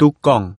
ตุกกอง